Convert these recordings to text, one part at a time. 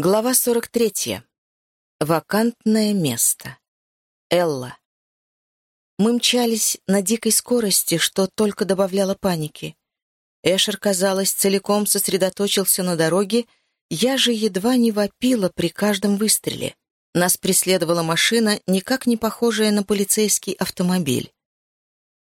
Глава 43. Вакантное место. Элла. Мы мчались на дикой скорости, что только добавляло паники. Эшер, казалось, целиком сосредоточился на дороге, я же едва не вопила при каждом выстреле. Нас преследовала машина, никак не похожая на полицейский автомобиль.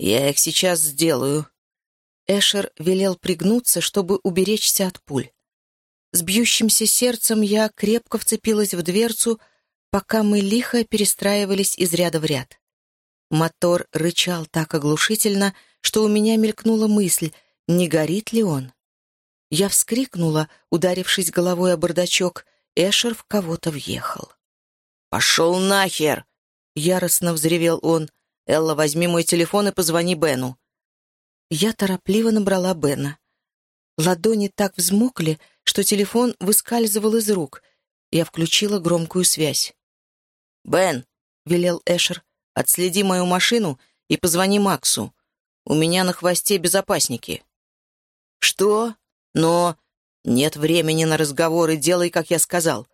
«Я их сейчас сделаю». Эшер велел пригнуться, чтобы уберечься от пуль. С бьющимся сердцем я крепко вцепилась в дверцу, пока мы лихо перестраивались из ряда в ряд. Мотор рычал так оглушительно, что у меня мелькнула мысль, не горит ли он. Я вскрикнула, ударившись головой о бардачок. Эшер в кого-то въехал. «Пошел нахер!» — яростно взревел он. «Элла, возьми мой телефон и позвони Бену». Я торопливо набрала Бена. Ладони так взмокли, что телефон выскальзывал из рук. Я включила громкую связь. «Бен», — велел Эшер, — «отследи мою машину и позвони Максу. У меня на хвосте безопасники». «Что? Но...» «Нет времени на разговоры, делай, как я сказал».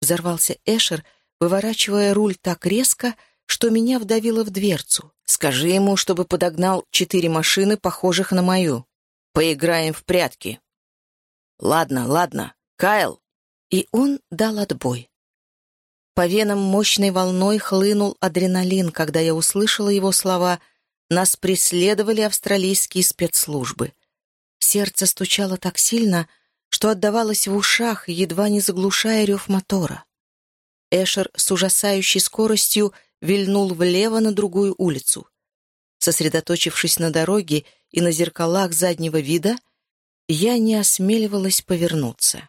Взорвался Эшер, выворачивая руль так резко, что меня вдавило в дверцу. «Скажи ему, чтобы подогнал четыре машины, похожих на мою. Поиграем в прятки». «Ладно, ладно. Кайл!» И он дал отбой. По венам мощной волной хлынул адреналин, когда я услышала его слова «Нас преследовали австралийские спецслужбы». Сердце стучало так сильно, что отдавалось в ушах, едва не заглушая рев мотора. Эшер с ужасающей скоростью вильнул влево на другую улицу. Сосредоточившись на дороге и на зеркалах заднего вида, я не осмеливалась повернуться.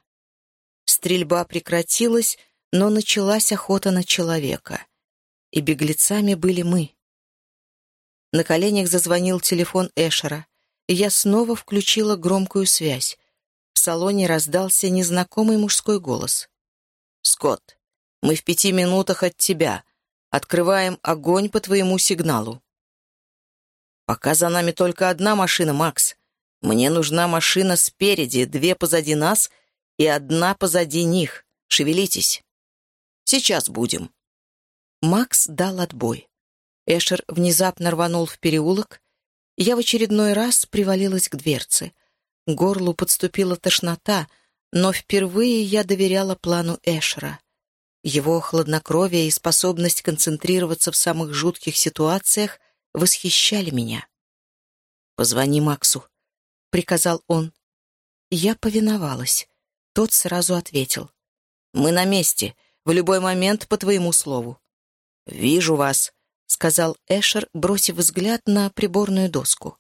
Стрельба прекратилась, но началась охота на человека. И беглецами были мы. На коленях зазвонил телефон Эшера, и я снова включила громкую связь. В салоне раздался незнакомый мужской голос. «Скотт, мы в пяти минутах от тебя. Открываем огонь по твоему сигналу». «Пока за нами только одна машина, Макс. Мне нужна машина спереди, две позади нас и одна позади них. Шевелитесь. Сейчас будем». Макс дал отбой. Эшер внезапно рванул в переулок. Я в очередной раз привалилась к дверце. К горлу подступила тошнота, но впервые я доверяла плану Эшера. Его хладнокровие и способность концентрироваться в самых жутких ситуациях восхищали меня. «Позвони Максу», — приказал он. Я повиновалась. Тот сразу ответил. «Мы на месте. В любой момент по твоему слову». «Вижу вас», — сказал Эшер, бросив взгляд на приборную доску.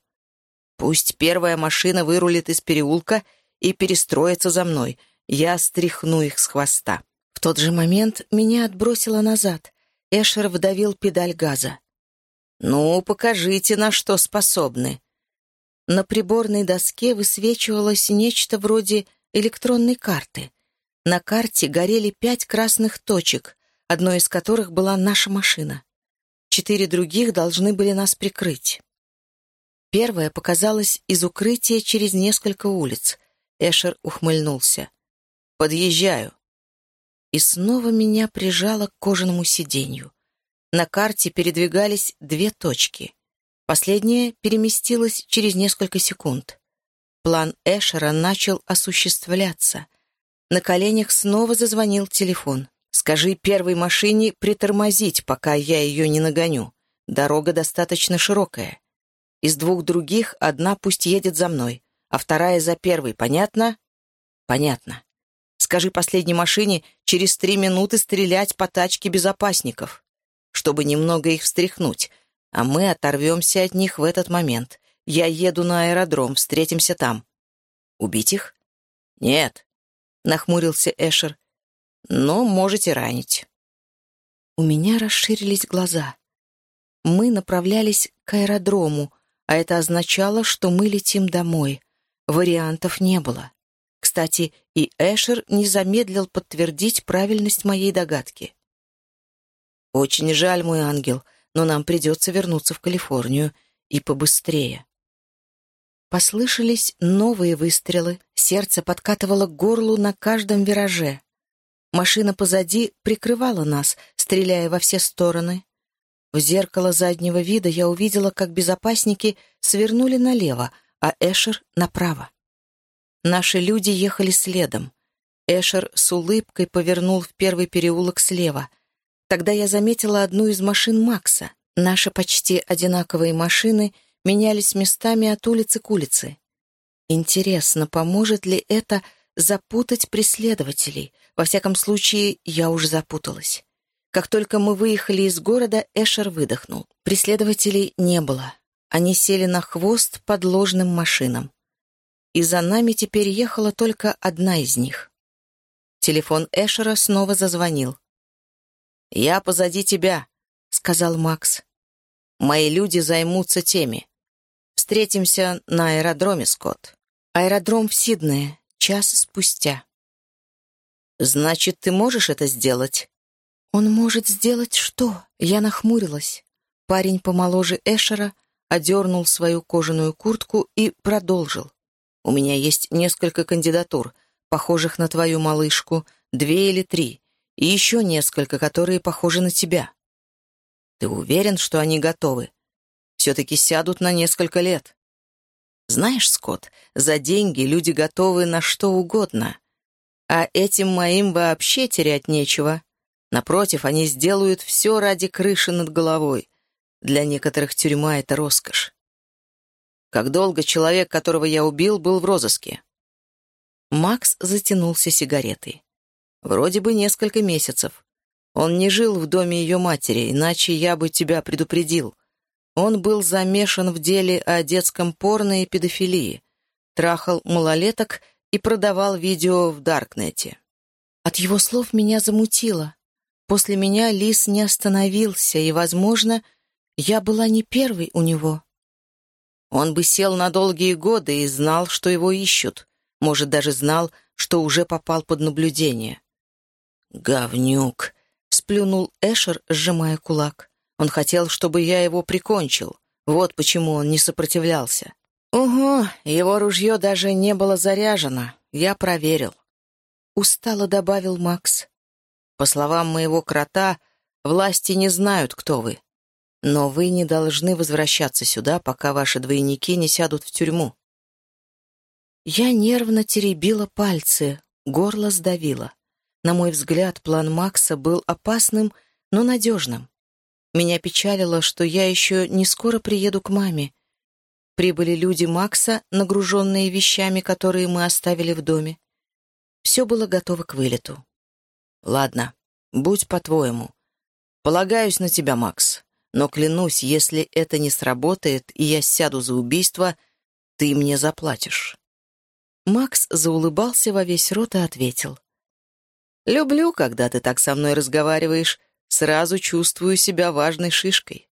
«Пусть первая машина вырулит из переулка и перестроится за мной. Я стряхну их с хвоста». В тот же момент меня отбросило назад. Эшер вдавил педаль газа. «Ну, покажите, на что способны», на приборной доске высвечивалось нечто вроде электронной карты. На карте горели пять красных точек, одной из которых была наша машина. Четыре других должны были нас прикрыть. Первая показалась из укрытия через несколько улиц. Эшер ухмыльнулся. «Подъезжаю». И снова меня прижало к кожаному сиденью. На карте передвигались две точки. Последняя переместилась через несколько секунд. План Эшера начал осуществляться. На коленях снова зазвонил телефон. «Скажи первой машине притормозить, пока я ее не нагоню. Дорога достаточно широкая. Из двух других одна пусть едет за мной, а вторая за первой. Понятно?» «Понятно. Скажи последней машине через три минуты стрелять по тачке безопасников, чтобы немного их встряхнуть, а мы оторвемся от них в этот момент. Я еду на аэродром, встретимся там. Убить их? Нет, нахмурился Эшер. Но можете ранить. У меня расширились глаза. Мы направлялись к аэродрому, а это означало, что мы летим домой. Вариантов не было. Кстати, и Эшер не замедлил подтвердить правильность моей догадки. «Очень жаль, мой ангел», но нам придется вернуться в Калифорнию и побыстрее. Послышались новые выстрелы, сердце подкатывало к горлу на каждом вираже. Машина позади прикрывала нас, стреляя во все стороны. В зеркало заднего вида я увидела, как безопасники свернули налево, а Эшер — направо. Наши люди ехали следом. Эшер с улыбкой повернул в первый переулок слева. Тогда я заметила одну из машин Макса. Наши почти одинаковые машины менялись местами от улицы к улице. Интересно, поможет ли это запутать преследователей? Во всяком случае, я уже запуталась. Как только мы выехали из города, Эшер выдохнул. Преследователей не было. Они сели на хвост под ложным машинам. И за нами теперь ехала только одна из них. Телефон Эшера снова зазвонил. «Я позади тебя», — сказал Макс. «Мои люди займутся теми. Встретимся на аэродроме, Скотт». Аэродром в Сиднее. Час спустя. «Значит, ты можешь это сделать?» «Он может сделать что?» Я нахмурилась. Парень помоложе Эшера одернул свою кожаную куртку и продолжил. «У меня есть несколько кандидатур, похожих на твою малышку, две или три, и еще несколько, которые похожи на тебя. Ты уверен, что они готовы? Все-таки сядут на несколько лет. Знаешь, Скотт, за деньги люди готовы на что угодно. А этим моим вообще терять нечего. Напротив, они сделают все ради крыши над головой. Для некоторых тюрьма — это роскошь. Как долго человек, которого я убил, был в розыске? Макс затянулся сигаретой. Вроде бы несколько месяцев. Он не жил в доме ее матери, иначе я бы тебя предупредил. Он был замешан в деле о детском порно и педофилии, трахал малолеток и продавал видео в Даркнете. От его слов меня замутило. После меня Лис не остановился, и, возможно, я была не первой у него. Он бы сел на долгие годы и знал, что его ищут. Может, даже знал, что уже попал под наблюдение. «Говнюк!» — сплюнул Эшер, сжимая кулак. Он хотел, чтобы я его прикончил. Вот почему он не сопротивлялся. Ого, его ружье даже не было заряжено. Я проверил. Устало добавил Макс. По словам моего крота, власти не знают, кто вы. Но вы не должны возвращаться сюда, пока ваши двойники не сядут в тюрьму. Я нервно теребила пальцы, горло сдавило. На мой взгляд, план Макса был опасным, но надежным. Меня печалило, что я еще не скоро приеду к маме. Прибыли люди Макса, нагруженные вещами, которые мы оставили в доме. Все было готово к вылету. «Ладно, будь по-твоему. Полагаюсь на тебя, Макс. Но клянусь, если это не сработает, и я сяду за убийство, ты мне заплатишь». Макс заулыбался во весь рот и ответил. «Люблю, когда ты так со мной разговариваешь. Сразу чувствую себя важной шишкой».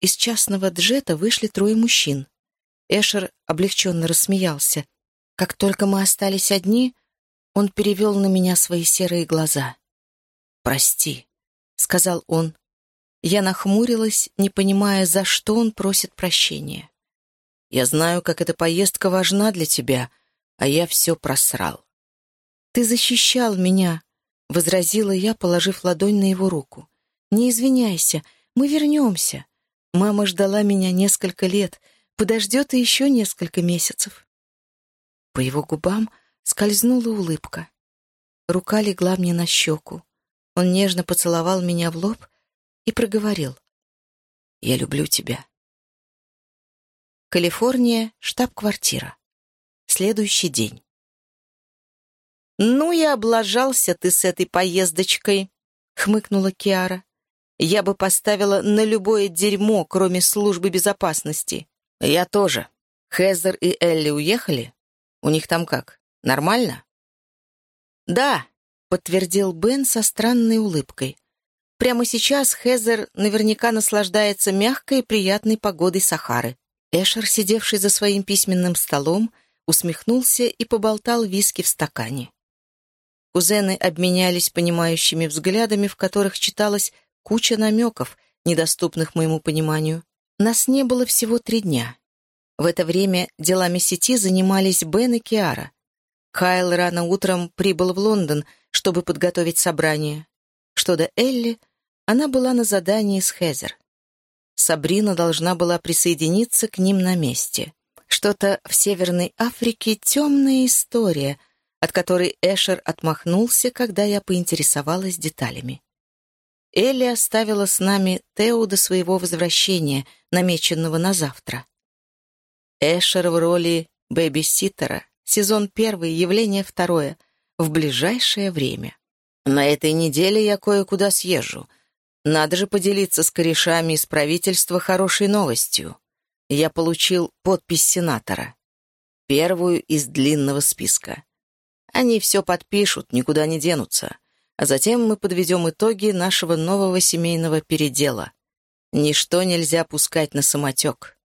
Из частного джета вышли трое мужчин. Эшер облегченно рассмеялся. Как только мы остались одни, он перевел на меня свои серые глаза. «Прости», — сказал он. Я нахмурилась, не понимая, за что он просит прощения. «Я знаю, как эта поездка важна для тебя, а я все просрал». «Ты защищал меня», — возразила я, положив ладонь на его руку. «Не извиняйся, мы вернемся. Мама ждала меня несколько лет, подождет и еще несколько месяцев». По его губам скользнула улыбка. Рука легла мне на щеку. Он нежно поцеловал меня в лоб и проговорил. «Я люблю тебя». Калифорния, штаб-квартира. Следующий день. «Ну и облажался ты с этой поездочкой», — хмыкнула Киара. «Я бы поставила на любое дерьмо, кроме службы безопасности». «Я тоже. Хезер и Элли уехали? У них там как? Нормально?» «Да», — подтвердил Бен со странной улыбкой. «Прямо сейчас Хезер наверняка наслаждается мягкой и приятной погодой Сахары». Эшер, сидевший за своим письменным столом, усмехнулся и поболтал виски в стакане. Кузены обменялись понимающими взглядами, в которых читалась куча намеков, недоступных моему пониманию. Нас не было всего три дня. В это время делами сети занимались Бен и Киара. Кайл рано утром прибыл в Лондон, чтобы подготовить собрание. Что до Элли, она была на задании с Хезер. Сабрина должна была присоединиться к ним на месте. Что-то в Северной Африке темная история, от которой Эшер отмахнулся, когда я поинтересовалась деталями. Элли оставила с нами Тео до своего возвращения, намеченного на завтра. Эшер в роли бэби-ситтера, сезон первый, явление второе, в ближайшее время. На этой неделе я кое-куда съезжу. Надо же поделиться с корешами из правительства хорошей новостью я получил подпись сенатора. Первую из длинного списка. Они все подпишут, никуда не денутся. А затем мы подведем итоги нашего нового семейного передела. Ничто нельзя пускать на самотек.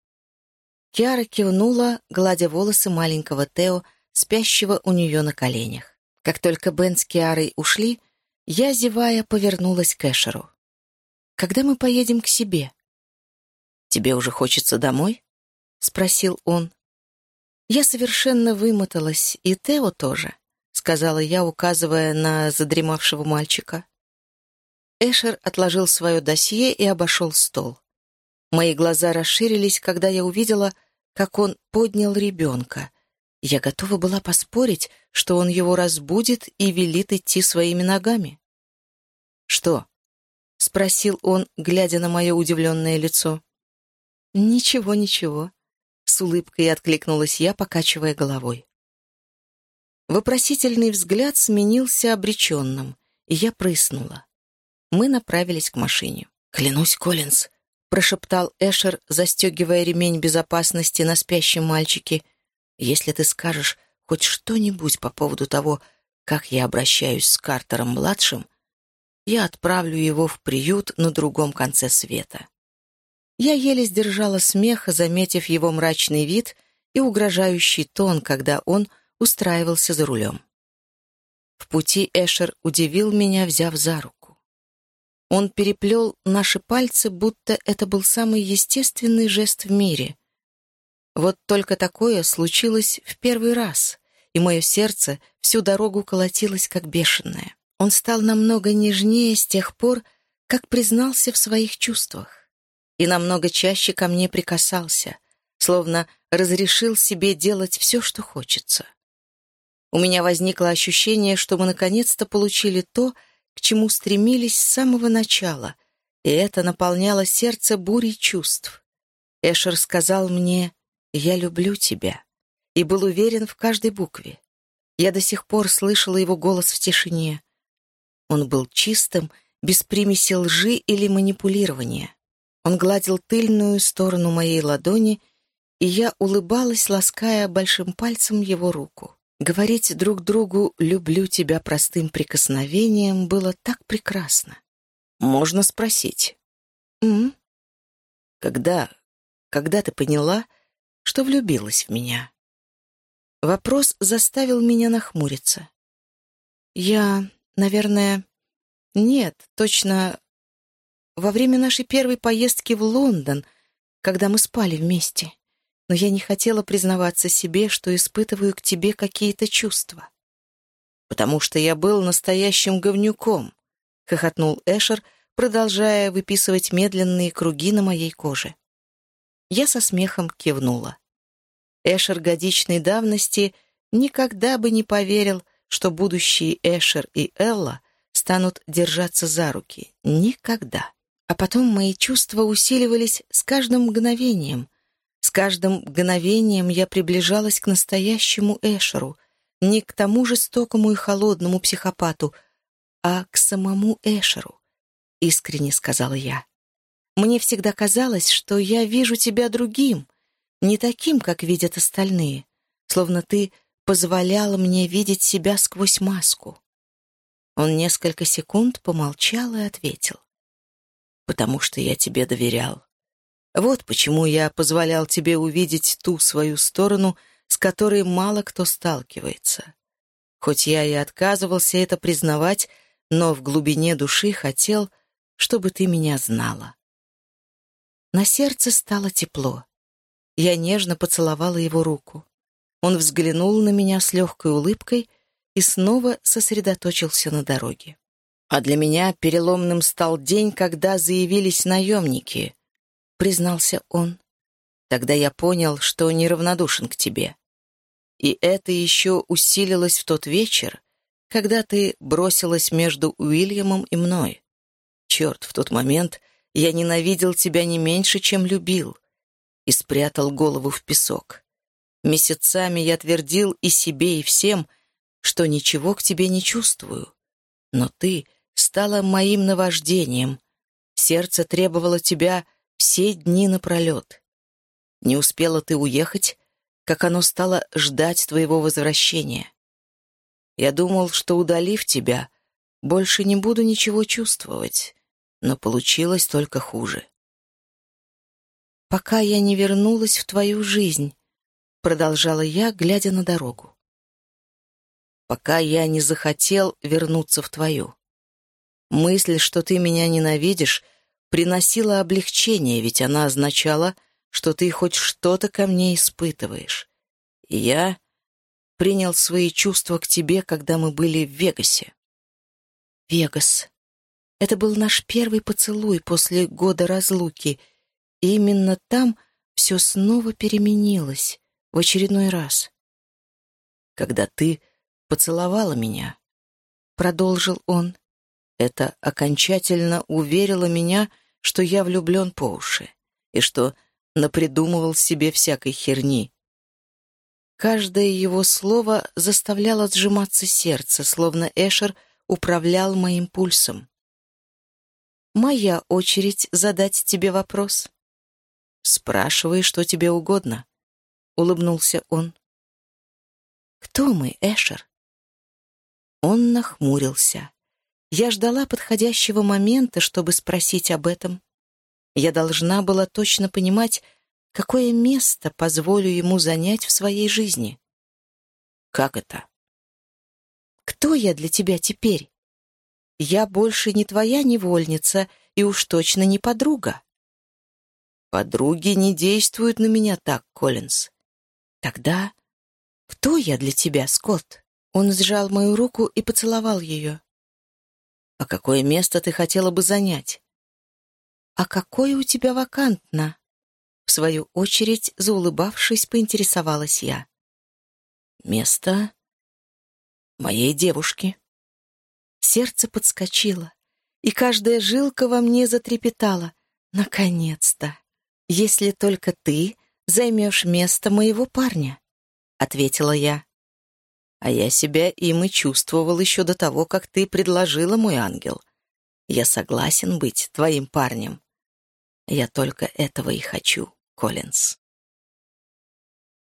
Киара кивнула, гладя волосы маленького Тео, спящего у нее на коленях. Как только Бен с Киарой ушли, я, зевая, повернулась к Эшеру. «Когда мы поедем к себе?» «Тебе уже хочется домой?» — спросил он. «Я совершенно вымоталась, и Тео тоже», — сказала я, указывая на задремавшего мальчика. Эшер отложил свое досье и обошел стол. Мои глаза расширились, когда я увидела, как он поднял ребенка. Я готова была поспорить, что он его разбудит и велит идти своими ногами. «Что?» — спросил он, глядя на мое удивленное лицо. «Ничего, ничего», — с улыбкой откликнулась я, покачивая головой. Вопросительный взгляд сменился обреченным, и я прыснула. Мы направились к машине. «Клянусь, Коллинз», — прошептал Эшер, застегивая ремень безопасности на спящем мальчике, «если ты скажешь хоть что-нибудь по поводу того, как я обращаюсь с Картером-младшим, я отправлю его в приют на другом конце света». Я еле сдержала смех, заметив его мрачный вид и угрожающий тон, когда он устраивался за рулем. В пути Эшер удивил меня, взяв за руку. Он переплел наши пальцы, будто это был самый естественный жест в мире. Вот только такое случилось в первый раз, и мое сердце всю дорогу колотилось, как бешеное. Он стал намного нежнее с тех пор, как признался в своих чувствах и намного чаще ко мне прикасался, словно разрешил себе делать все, что хочется. У меня возникло ощущение, что мы наконец-то получили то, к чему стремились с самого начала, и это наполняло сердце бурей чувств. Эшер сказал мне «Я люблю тебя» и был уверен в каждой букве. Я до сих пор слышала его голос в тишине. Он был чистым, без примеси лжи или манипулирования. Он гладил тыльную сторону моей ладони, и я улыбалась, лаская большим пальцем его руку. Говорить друг другу «люблю тебя» простым прикосновением было так прекрасно. Можно спросить. «М? Когда, когда ты поняла, что влюбилась в меня?» Вопрос заставил меня нахмуриться. Я, наверное... Нет, точно во время нашей первой поездки в Лондон, когда мы спали вместе. Но я не хотела признаваться себе, что испытываю к тебе какие-то чувства. «Потому что я был настоящим говнюком», — хохотнул Эшер, продолжая выписывать медленные круги на моей коже. Я со смехом кивнула. Эшер годичной давности никогда бы не поверил, что будущие Эшер и Элла станут держаться за руки. Никогда. А потом мои чувства усиливались с каждым мгновением. С каждым мгновением я приближалась к настоящему Эшеру, не к тому жестокому и холодному психопату, а к самому Эшеру, — искренне сказала я. Мне всегда казалось, что я вижу тебя другим, не таким, как видят остальные, словно ты позволяла мне видеть себя сквозь маску. Он несколько секунд помолчал и ответил потому что я тебе доверял. Вот почему я позволял тебе увидеть ту свою сторону, с которой мало кто сталкивается. Хоть я и отказывался это признавать, но в глубине души хотел, чтобы ты меня знала. На сердце стало тепло. Я нежно поцеловала его руку. Он взглянул на меня с легкой улыбкой, и снова сосредоточился на дороге. «А для меня переломным стал день, когда заявились наемники», — признался он. «Тогда я понял, что неравнодушен к тебе. И это еще усилилось в тот вечер, когда ты бросилась между Уильямом и мной. Черт, в тот момент я ненавидел тебя не меньше, чем любил, и спрятал голову в песок. Месяцами я твердил и себе, и всем, что ничего к тебе не чувствую. Но ты стала моим наваждением. Сердце требовало тебя все дни напролет. Не успела ты уехать, как оно стало ждать твоего возвращения. Я думал, что, удалив тебя, больше не буду ничего чувствовать, но получилось только хуже. «Пока я не вернулась в твою жизнь», — продолжала я, глядя на дорогу. «Пока я не захотел вернуться в твою. Мысль, что ты меня ненавидишь, приносила облегчение, ведь она означала, что ты хоть что-то ко мне испытываешь. И я принял свои чувства к тебе, когда мы были в Вегасе. Вегас. Это был наш первый поцелуй после года разлуки, и именно там все снова переменилось в очередной раз. Когда ты поцеловала меня, продолжил он, это окончательно уверило меня, что я влюблен по уши и что напридумывал себе всякой херни, Каждое его слово заставляло сжиматься сердце, словно Эшер управлял моим пульсом. «Моя очередь задать тебе вопрос». «Спрашивай, что тебе угодно», — улыбнулся он. «Кто мы, Эшер?» Он нахмурился. Я ждала подходящего момента, чтобы спросить об этом. Я должна была точно понимать, Какое место позволю ему занять в своей жизни? Как это? Кто я для тебя теперь? Я больше не твоя невольница и уж точно не подруга. Подруги не действуют на меня так, Коллинз. Тогда кто я для тебя, Скотт? Он сжал мою руку и поцеловал ее. А какое место ты хотела бы занять? А какое у тебя вакантно? В свою очередь, заулыбавшись, поинтересовалась я. «Место моей девушки». Сердце подскочило, и каждая жилка во мне затрепетала. «Наконец-то! Если только ты займешь место моего парня», — ответила я. «А я себя им и чувствовал еще до того, как ты предложила, мой ангел. Я согласен быть твоим парнем. Я только этого и хочу». Коллинз.